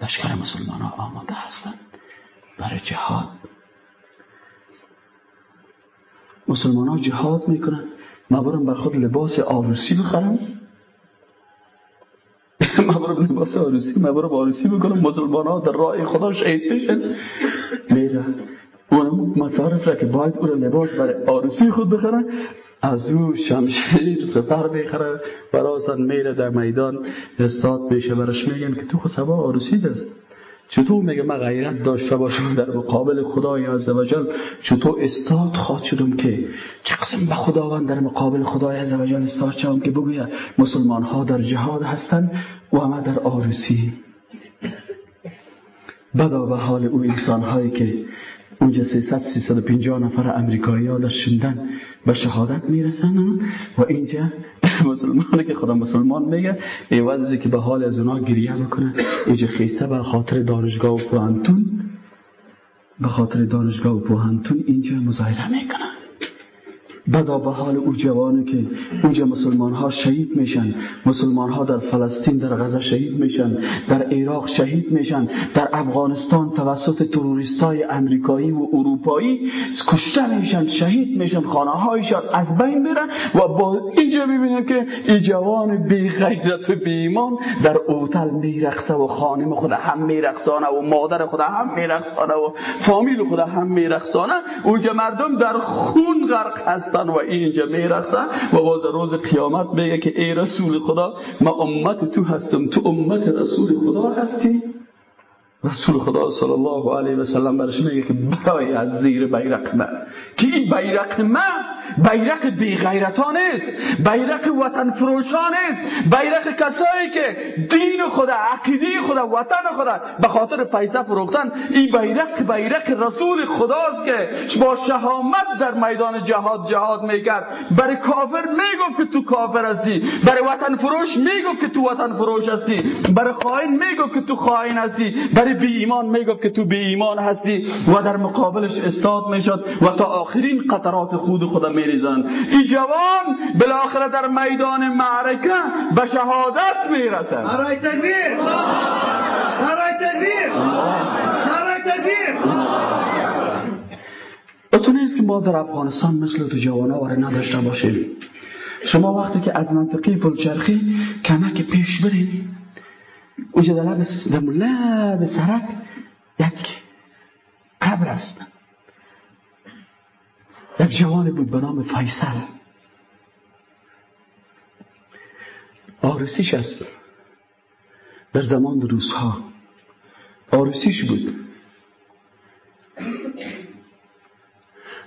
لشکر مسلمان ها آماده هستند برای جهاد. مسلمان ها جهاد می‌کنن ما برم بر خود لباس آروسی بخرم. ما برم لباس آروسی ما برم آروسی بکنم. مسلمان ها در راه خدا شهید بشن. اون مصارف را که باید او لباس برای آروسی خود بخره از او شمشیر سفر بخره براسن میره در میدان استاد میشه برش میگن که تو خود سبا آروسی دست. چطور میگه؟ من غیرت داشته باشم در مقابل خدای عزوجل چطور استاد خواد شدم که چه قسم به خداوند در مقابل خدای عزوجل استاد شدم که بگوید مسلمان ها در جهاد هستن و ما در آروسی بدا به حال او انسان هایی که اونجا 300 350 نفر امریکایی ها در شندن به شهادت می‌رسن. و اینجا مسلمانی که خدا مسلمان میگه ایوازی که به حال از اونا گریه می‌کنه. اینجا خیسته به خاطر دانشگاه و پوهنتون. به خاطر دانشگاه و پوهنتون اینجا مظاهره می‌کنن. بدا به حال او جوانی که اونجا مسلمان ها شهید میشن. مسلمان ها در فلسطین در غزه شهید میشن. در عراق شهید میشن. در افغانستان توسط تروریست های امریکایی و اروپایی کشته میشن شهید میشن خانه هایشان از بین میرن و با اینجا می‌بینیم که این جوان بی غیرت و بی ایمان در اوتل میرقصه و خانم خود هم میرقصانه و مادر خود هم میرقصانه و فامیل خود هم میرقصانه. اونجا مردم در خون غرق هست و اینجا می‌رسه و باز روز قیامت میگه که ای رسول خدا ما امت تو هستم تو امت رسول خدا هستی. رسول خدا صلی الله علیه و سلم برش میگه که برای از زیر بیرق من که این بیرق من بیرق بی غیرتان است بیرق وطن فروشان است بیرق کسایی که دین خدا عقیده خدا وطن خدا به خاطر پیسه فروختن این بیرق بیرق رسول خداست که با شهامت در میدان جهاد جهاد می‌کرد. برای کافر می‌گفت که تو کافر هستی. برای وطن فروش می‌گفت که تو وطن فروش هستی. برای خائن می‌گفت که تو خائن هستی. برای بی ایمان می‌گفت که تو بی ایمان هستی. و در مقابلش استاد می‌شد. و تا آخرین قطرات خود خدا میریزن این جوان بالاخره در میدان معرکه به شهادت می‌رسه برای تکبیر. برای تکبیر. برای تکبیر. تو نیست که ما در افغانستان مثل تو جوانا واره نداشته باشیم. شما وقتی که از منطقه پلچرخی کمک پیش برین اونجا در لب لب سرک یک قبر است. یک جوان بود به نام فیصل. آرسیش است. در زمان روزها آرسیش بود.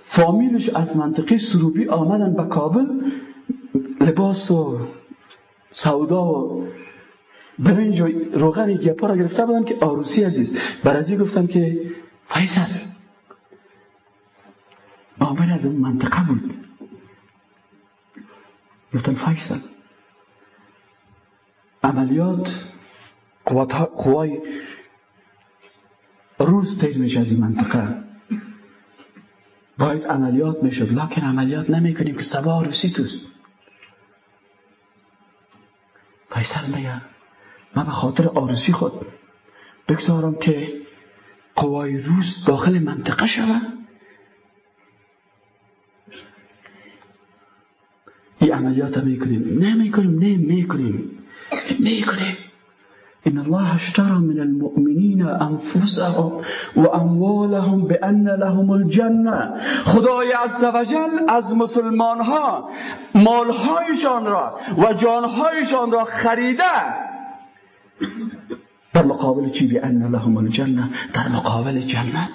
فامیلش از منطقه سروبی آمدن به کابل لباس و سودا و برنج و روغن را گرفته بودن که آروسی عزیز. برازی گفتم که فیصل؟ آمر از اون منطقه بود. گفتن فیصل. عملیات قوای روز تیر میشه از این منطقه. باید عملیات می‌شد. لکن عملیات نمی‌کنیم که سبا روسی توست فیصل میگه من به خاطر آرزی خود بگذارم که قوای روس داخل منطقه شود. این عملیات می‌کنیم. نه می‌کنیم نه می‌کنیم. می‌کنیم. إن الله اشترى من المؤمنين أنفسهم وأموالهم بأن لهم الجنة. خدای عز وجل از مسلمان ها مالهایشان را و جانهایشان را خریده. در مقابل چی؟ بأن لهم الجنه در مقابل جنت.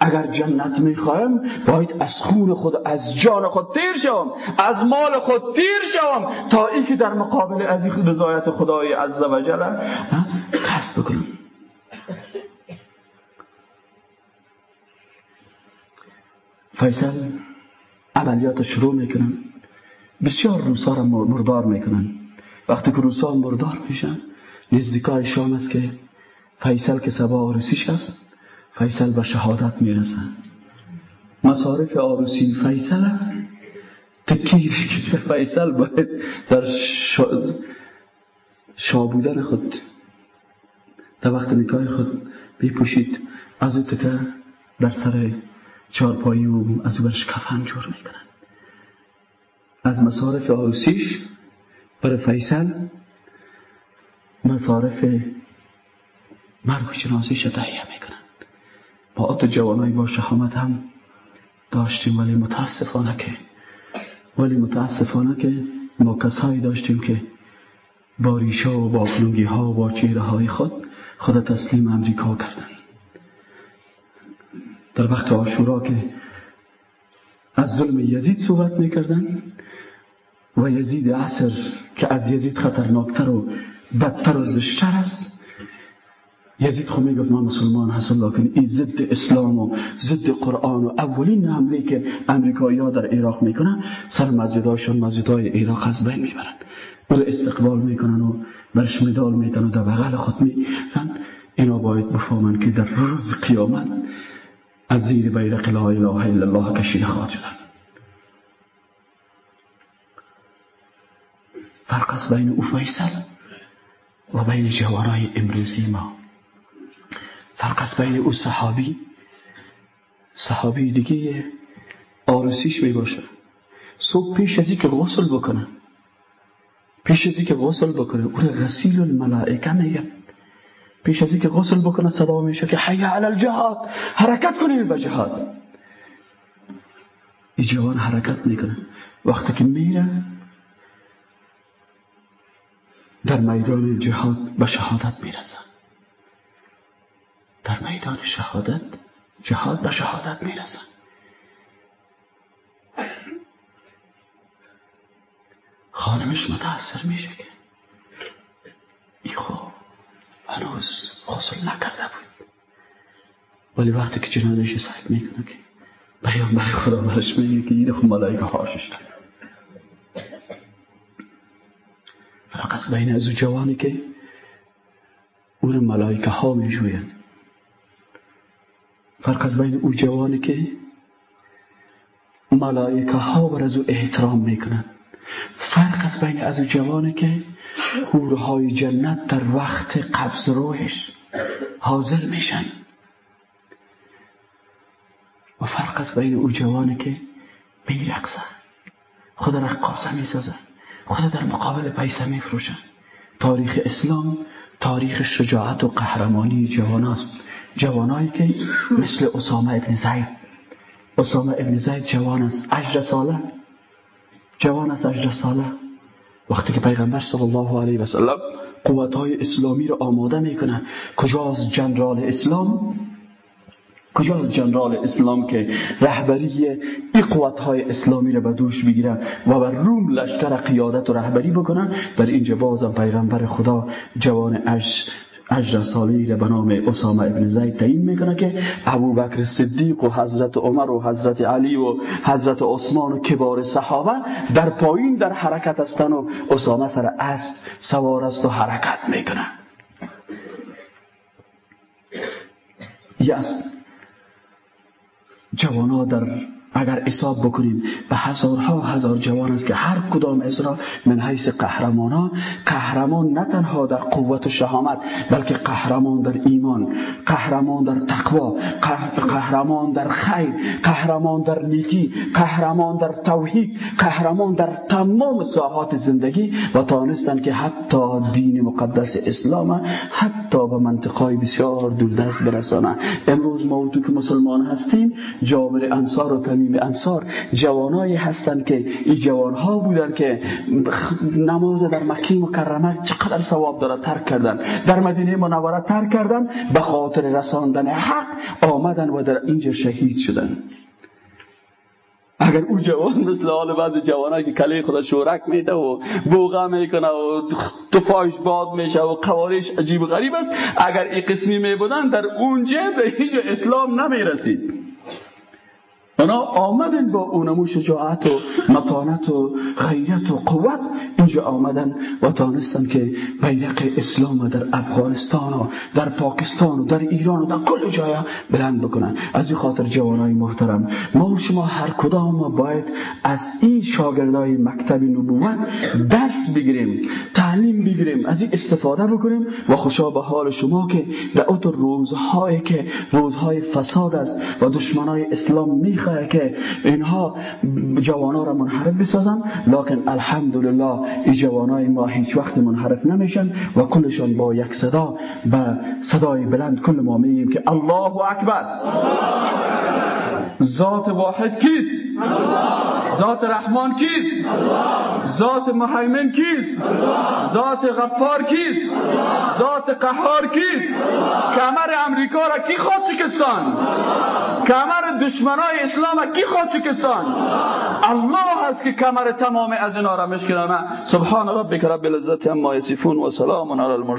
اگر جنت می‌خوایم باید از خون خود از جان خود تیر شوم از مال خود تیر شوم تا اینکه در مقابل از این رضایت خدای عز و جل کسب بکنم. فیصل عملیات شروع می‌کنن. بسیار روسا را مردار می‌کنن. وقتی که روسا مردار میشن نزدیکای شام است که فیصل که سبا آرسیش هست فیصل به شهادت می‌رسن مصارف آروسی فیصل تکیر که فیصل باید در شابودن خود در وقت نکای خود بپوشید. از او تکه در سر چارپایی و از او برش کفن جور می‌کنن از مصارف آروسیش برای فیصل مصارف مرگ شناسیش تهیه می‌کنن با جوانای با شهامت هم داشتیم ولی متاسفانه که ولی متاسفانه که ما کسایی داشتیم که با و با ها و با های خود خود تسلیم امریکا کردن. در وقت آشورا که از ظلم یزید صحبت می‌کردن و یزید عصر که از یزید خطرناکتر و بدتر و زشتر است یزید خو می‌گفت من مسلمان هستم لکن این ضد اسلام و ضد قرآن و اولین حمله که امریکایی ها در عراق می‌کنن سر مسجدهاشون مسجدهای عراق از بین می‌برن. او استقبال می‌کنن و برش مدال میتن و در بغل خود میرن اینا باید بفهمن که در روز قیامت از زیر بیرق لا اله الا الله کشیده خواهد شدن. فرق است بین او فیصل و بین جوانای امروزی ما. فرق است بین او صحابی؟ صحابی دیگه آرسیش می باشه صبح پیش از که غسل بکنه پیش از که غسل بکنه او غسیل الملائکه میگن. پیش از که غسل بکنه صدا میشه که حی علی الجهاد حرکت کنید به جهاد. این جوان حرکت می‌کنه. وقتی که میره در میدان جهاد به شهادت می‌رسه. در میدان شهادت جهاد به شهادت می‌رسن خانمش متاثر میشه که ای خب هنوز غسل نکرده بود. ولی وقتی که جنازش سعید می‌کنه که برای خدا برش میگه که این خب ملائکه هاشش فرق از بین از جوانی که اون ملائکه ها میجوین فرق از بین او جوانی که ملائکه ها بر از او احترام می‌کنن فرق از بین از او جوانی که حورهای جنت در وقت قبض روحش حاضر میشن. و فرق از بین او جوانی که میرقصن. خود رقاصه می‌سازن. خود در مقابل پیسه میفروشن. تاریخ اسلام تاریخ شجاعت و قهرمانی جوان است. جوانایی که مثل اسامه ابن زید. اسامه ابن زید جوان است. 18 ساله. جوان است 18 ساله. وقتی که پیغمبر صلی الله علیه و سلم قوت اسلامی رو آماده می‌کنه کجاست جنرال اسلام؟ کجاست جنرال اسلام که رهبری این قوت های اسلامی رو به دوش بگیره و بر روم لشکر قیادت و رهبری بکنن؟ در اینجا بازم پیغمبر خدا جوان اش اجر سالی را به نام اسامه ابن زید تعیین می‌کنه که ابوبکر صدیق و حضرت عمر و حضرت علی و حضرت عثمان و کبار صحابه در پایین در حرکت هستند و اسامه سر اسب سوار است و حرکت می‌کنه. یاس جوانا در اگر حساب بکنیم به هزارها هزار جوان است که هر کدام از را من حیث قهرمانان قهرمان نه تنها در قوت و شهامت بلکه قهرمان در ایمان قهرمان در تقوا قهرمان در خیر قهرمان در نیکی قهرمان در توحید قهرمان در تمام ساحات زندگی و تانستن که حتی دین مقدس اسلام حتی به منطقای بسیار دوردست برسانه. امروز ما که مسلمان هستیم جابر انصار و تمیم انصار. جوانایی هستند که این جوانها بودن که نماز در مکه مکرمه چقدر ثواب داره ترک کردن. در مدینه منوره ترک کردن به خاطر رساندن حق آمدن و در اینجا شهید شدن. اگر او جوان مثل حال بعض جوانایی که کله خدا شورک میده و بوغا می‌کنه و تفاش باد میشه و قوارش عجیب غریب است اگر این قسمی میبودن در اونجا به هیچ اسلام نمی‌رسید. اونا آمدن با اونمو شجاعت و متانت و غیرت و قوت. اینجا آمدن و تانستن که بیرق اسلام در افغانستان و در پاکستان و در ایران و در کل جای بلند بکنن. از این خاطر جوانای محترم ما و شما هر کدام باید از این شاگردای مکتب نبوت درس بگیریم تعلیم بگیریم از این استفاده بکنیم و خوشا به حال شما که در اوت روزهایی که روزهای فساد است و دشمنای اسلام میخ که اینها جوانا را منحرف بسازن لکن الحمدلله این جوانای ما هیچ وقت منحرف نمیشن و کلشان با یک صدا به صدای بلند کل ما میگیم که الله اکبر. ذات واحد کیست؟ ذات رحمان کیست؟ ذات محیمن کیست؟ ذات غفار کیست؟ ذات قهار کیست؟ کمر امریکا را کی خود شکستان؟ کمر دشمنای اسلام کی خود شکستان؟ الله هست که کمر تمام از اینا را مشکنانه سبحان ربک رب العزت اما یصفون و سلام علی المرسلین.